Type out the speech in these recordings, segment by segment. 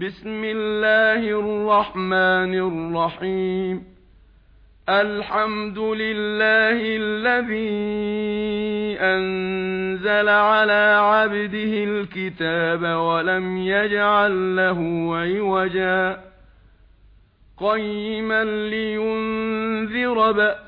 بسم الله الرحمن الرحيم. الحمد لله الذي أنزل على عبده الكتاب ولم يجعل له عوجا. قيما لينذر بأس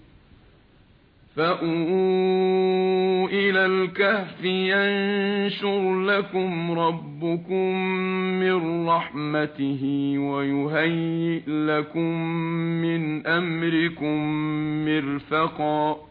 فَأْوُوا إِلَى الْكَهْفِ يَنشُرْ لَكُمْ رَبُّكُم مِّن رَّحْمَتِهِ وَيُهَيِّئْ لَكُم مِّنْ أَمْرِكُم مِّرْفَقًا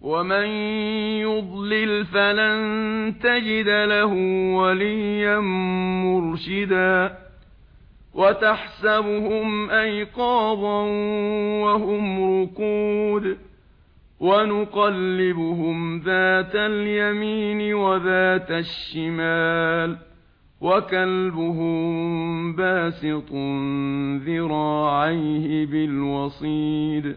ومن يضلل فلن تجد له وليا مرشدا وتحسبهم أيقاظا وهم ركود ونقلبهم ذات اليمين وذات الشمال وكلبهم باسط ذراعيه بالوصيد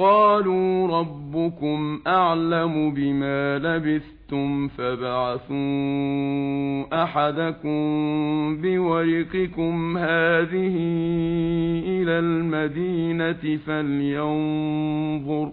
قالوا ربكم أعلم بما لبثتم فبعثوا أحدكم بورقكم هذه إلى المدينة فلينظر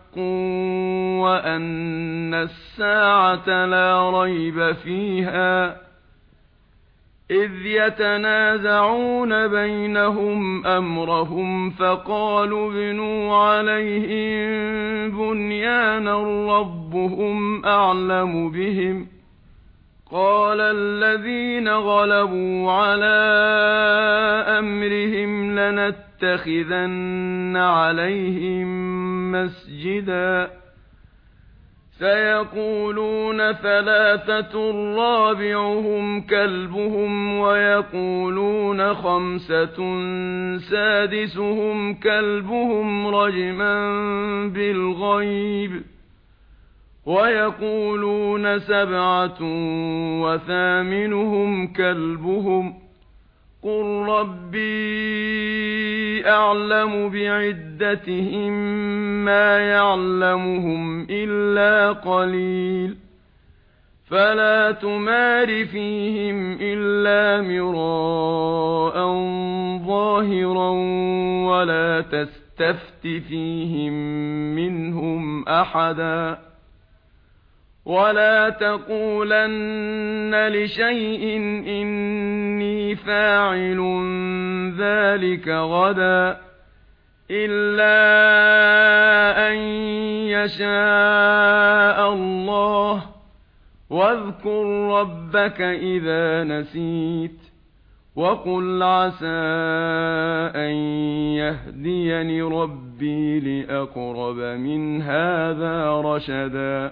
وَأَنَّ السَّاعَةَ لَا رَيْبَ فِيهَا إِذْ يَتَنَازَعُونَ بَيْنَهُمْ أَمْرَهُمْ فَقَالُوا بنوا عَلَيْهِمْ بُنْيَانًا رَبُّهُمْ أَعْلَمُ بِهِمْ قال الذين غلبوا على أمرهم لنتخذن عليهم مسجدا. سيقولون ثلاثة رابعهم كلبهم ويقولون خمسة سادسهم كلبهم رجما بالغيب. وَيَقُولُونَ سَبْعَةٌ وَثَامِنُهُمْ كَلْبُهُمْ قُل رَّبِّي أَعْلَمُ بِعِدَّتِهِم مَّا يَعْلَمُهُمْ إِلَّا قَلِيلٌ فَلَا تُمَارِ فِيهِمْ إِلَّا مِرَاءً ظَاهِرًا وَلَا تَسْتَفْتِ فِيهِم مِّنْهُمْ أَحَدًا ولا تقولن لشيء اني فاعل ذلك غدا الا ان يشاء الله واذكر ربك اذا نسيت وقل عسى ان يهديني ربي لاقرب من هذا رشدا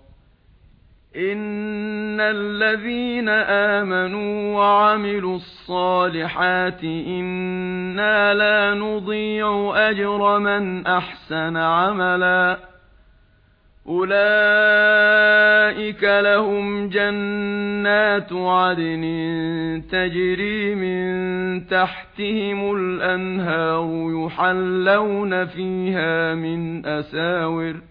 ان الذين امنوا وعملوا الصالحات إنا لا نضيع اجر من احسن عملا اولئك لهم جنات عدن تجري من تحتهم الانهار يحلون فيها من اساور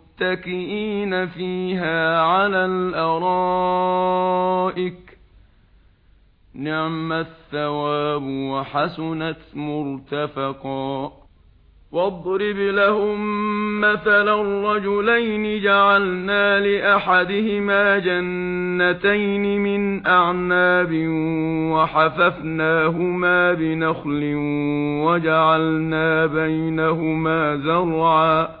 متكئين فيها على الأرائك نعم الثواب وحسنت مرتفقا واضرب لهم مثلا الرجلين جعلنا لأحدهما جنتين من أعناب وحففناهما بنخل وجعلنا بينهما زرعا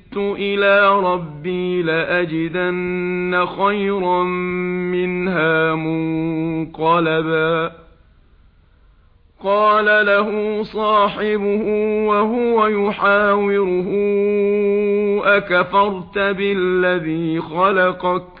مِتُّ إِلَى رَبِّي لَأَجِدَنَّ خَيْرًا مِنْهَا مُنْقَلَبًا قَالَ لَهُ صَاحِبُهُ وَهُوَ يُحَاوِرُهُ أَكَفَرْتَ بِالَّذِي خَلَقَكَ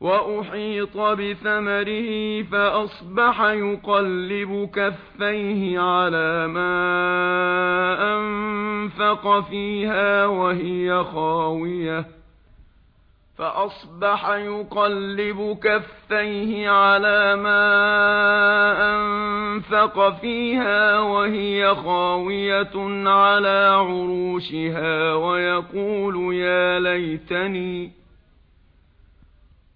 وَأُحِيطَ بِثَمَرِهِ فَأَصْبَحَ يُقَلِّبُ كَفَّيْهِ عَلَى مَا أَنفَقَ فِيهَا وَهِيَ خَاوِيَةٌ فَأَصْبَحَ يُقَلِّبُ كَفَّيْهِ عَلَى مَا أَنفَقَ فِيهَا وَهِيَ خَاوِيَةٌ عَلَى عُرُوشِهَا وَيَقُولُ يَا لَيْتَنِي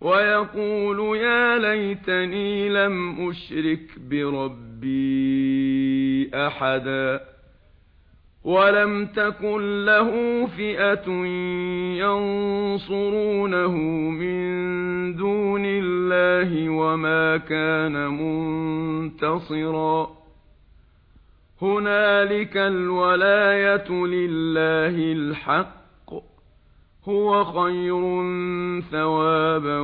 وَيَقُولُ يَا لَيْتَنِي لَمْ أُشْرِكْ بِرَبِّي أَحَدًا وَلَمْ تَكُنْ لَهُ فِئَةٌ يَنْصُرُونَهُ مِنْ دُونِ اللَّهِ وَمَا كَانَ مُنْتَصِرًا هُنَالِكَ الْوَلَايَةُ لِلَّهِ الْحَقِّ هُوَ خَيْرٌ ثَوَابًا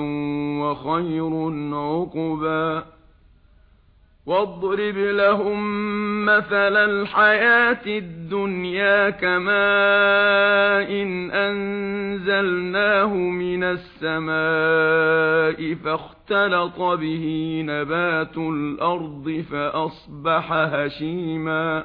وَخَيْرٌ عُقْبًا. وَاضْرِبْ لَهُم مَّثَلَ الْحَيَاةِ الدُّنْيَا كَمَاءٍ أَنزَلْنَاهُ مِنَ السَّمَاءِ فَاخْتَلَطَ بِهِ نَبَاتُ الْأَرْضِ فَأَصْبَحَ هَشِيمًا.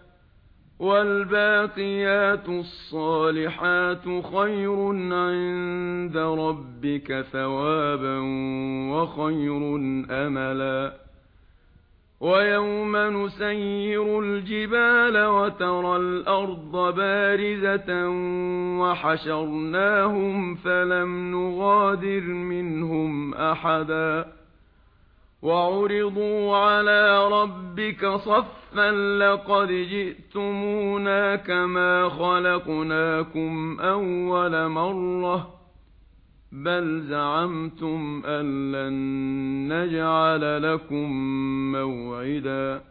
والباقيات الصالحات خير عند ربك ثوابا وخير أملا. ويوم نسير الجبال وترى الأرض بارزة وحشرناهم فلم نغادر منهم أحدا. وَعُرِضُوا عَلَى رَبِّكَ صَفًّا لَّقَدْ جِئْتُمُونَا كَمَا خَلَقْنَاكُمْ أَوَّلَ مَرَّةٍ بَلْ زَعَمْتُمْ أَن لَّن نَّجْعَلَ لَكُم مَّوْعِدًا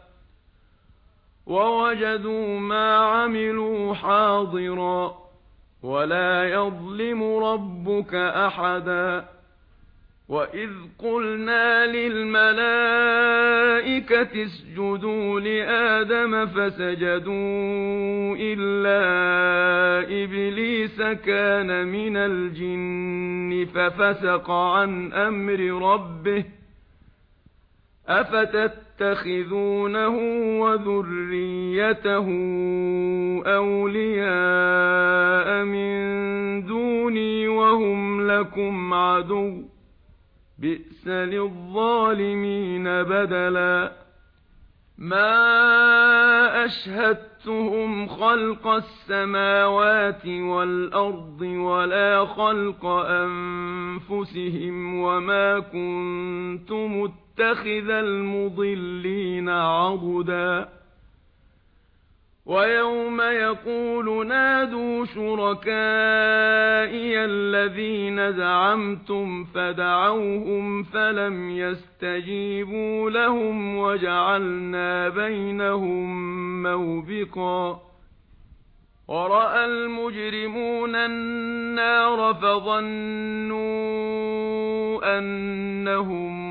وَوَجَدُوا مَا عَمِلُوا حَاضِرًا وَلَا يَظْلِمُ رَبُّكَ أَحَدًا وَإِذْ قُلْنَا لِلْمَلَائِكَةِ اسْجُدُوا لِآدَمَ فَسَجَدُوا إِلَّا إِبْلِيسَ كَانَ مِنَ الْجِنِّ فَفَسَقَ عَن أَمْرِ رَبِّهِ أفتت يَتَّخِذُونَهُ وَذُرِّيَّتَهُ أَوْلِيَاءَ مِن دُونِي وَهُمْ لَكُمْ عَدُوٌّ. بِئْسَ لِلظَّالِمِينَ بَدَلًا. مَا أَشْهَدتُّهُمْ خَلْقَ السَّمَاوَاتِ وَالْأَرْضِ وَلَا خَلْقَ أَنفُسِهِمْ وَمَا كُنتُمُ يتخذ المضلين عضدا ويوم يقول نادوا شركائي الذين زعمتم فدعوهم فلم يستجيبوا لهم وجعلنا بينهم موبقا ورأى المجرمون النار فظنوا أنهم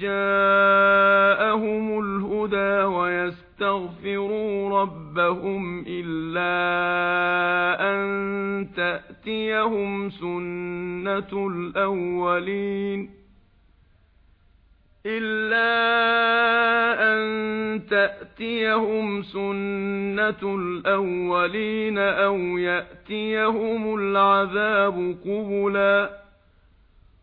جاءهم الهدى ويستغفروا ربهم إلا أن تأتيهم سنة الأولين إلا أن تأتيهم سنة الأولين أو يأتيهم العذاب قبلاً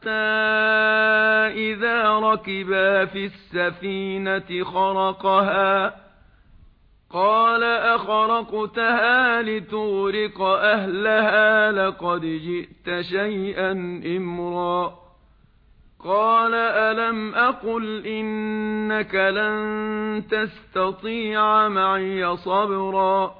حَتَّى إِذَا رَكِبَا فِي السَّفِينَةِ خَرَقَهَا قَالَ أَخْرَقْتَهَا لِتُغْرِقَ أَهْلَهَا لَقَدْ جِئْتَ شَيْئًا إِمْرًا قَالَ أَلَمْ أَقُلْ إِنَّكَ لَن تَسْتَطِيعَ مَعِيَ صَبْرًا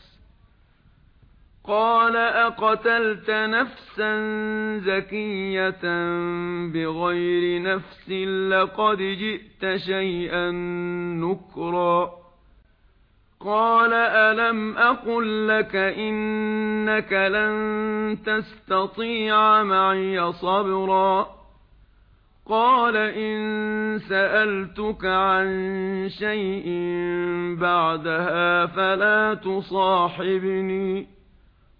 قال أقتلت نفسا زكية بغير نفس لقد جئت شيئا نكرا. قال ألم أقل لك إنك لن تستطيع معي صبرا. قال إن سألتك عن شيء بعدها فلا تصاحبني.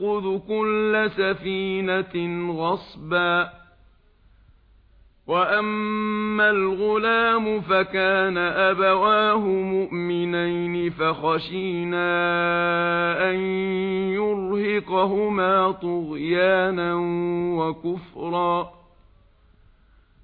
تأخذ كل سفينة غصبا. وأما الغلام فكان أبواه مؤمنين فخشينا أن يرهقهما طغيانا وكفرا.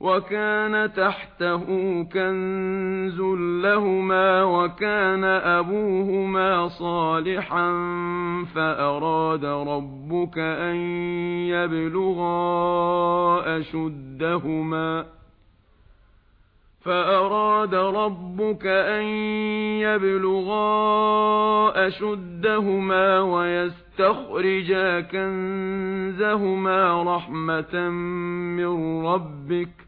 وَكَانَ تَحْتَهُ كَنْزٌ لَهُمَا وَكَانَ أَبُوهُمَا صَالِحًا فَأَرَادَ رَبُّكَ أَنْ يَبْلُغَا أَشُدَّهُمَا فَأَرَادَ رَبُّكَ أَنْ يَبْلُغَا أَشُدَّهُمَا وَيَسْتَخْرِجَا كَنْزَهُمَا رَحْمَةً مِنْ رَبِّكَ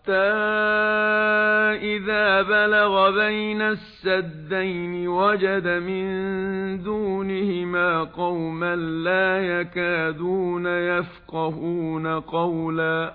حَتَّى إِذَا بَلَغَ بَيْنَ السَّدَّيْنِ وَجَدَ مِن دُونِهِمَا قَوْمًا لَّا يَكَادُونَ يَفْقَهُونَ قَوْلًا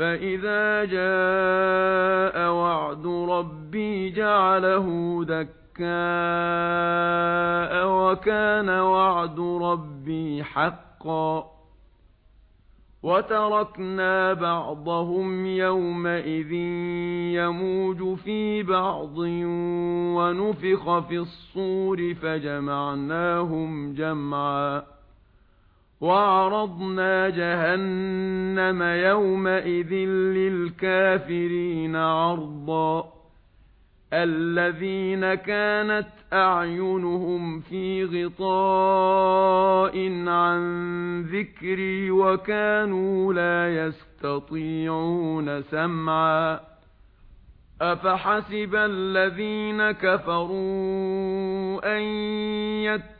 فَإِذَا جَاءَ وَعْدُ رَبِّي جَعَلَهُ دَكَّاءَ وَكَانَ وَعْدُ رَبِّي حَقًّا وَتَرَكْنَا بَعْضَهُمْ يَوْمَئِذٍ يَمُوجُ فِي بَعْضٍ وَنُفِخَ فِي الصُّورِ فَجَمَعْنَاهُمْ جَمْعًا وَعَرَضْنَا جَهَنَّمَ يَوْمَئِذٍ لِلْكَافِرِينَ عَرْضًا الَّذِينَ كَانَتْ أَعْيُنُهُمْ فِي غِطَاءٍ عَن ذِكْرِي وَكَانُوا لَا يَسْتَطِيعُونَ سَمْعًا أَفَحَسِبَ الَّذِينَ كَفَرُوا أَن يَتَّخِذُوا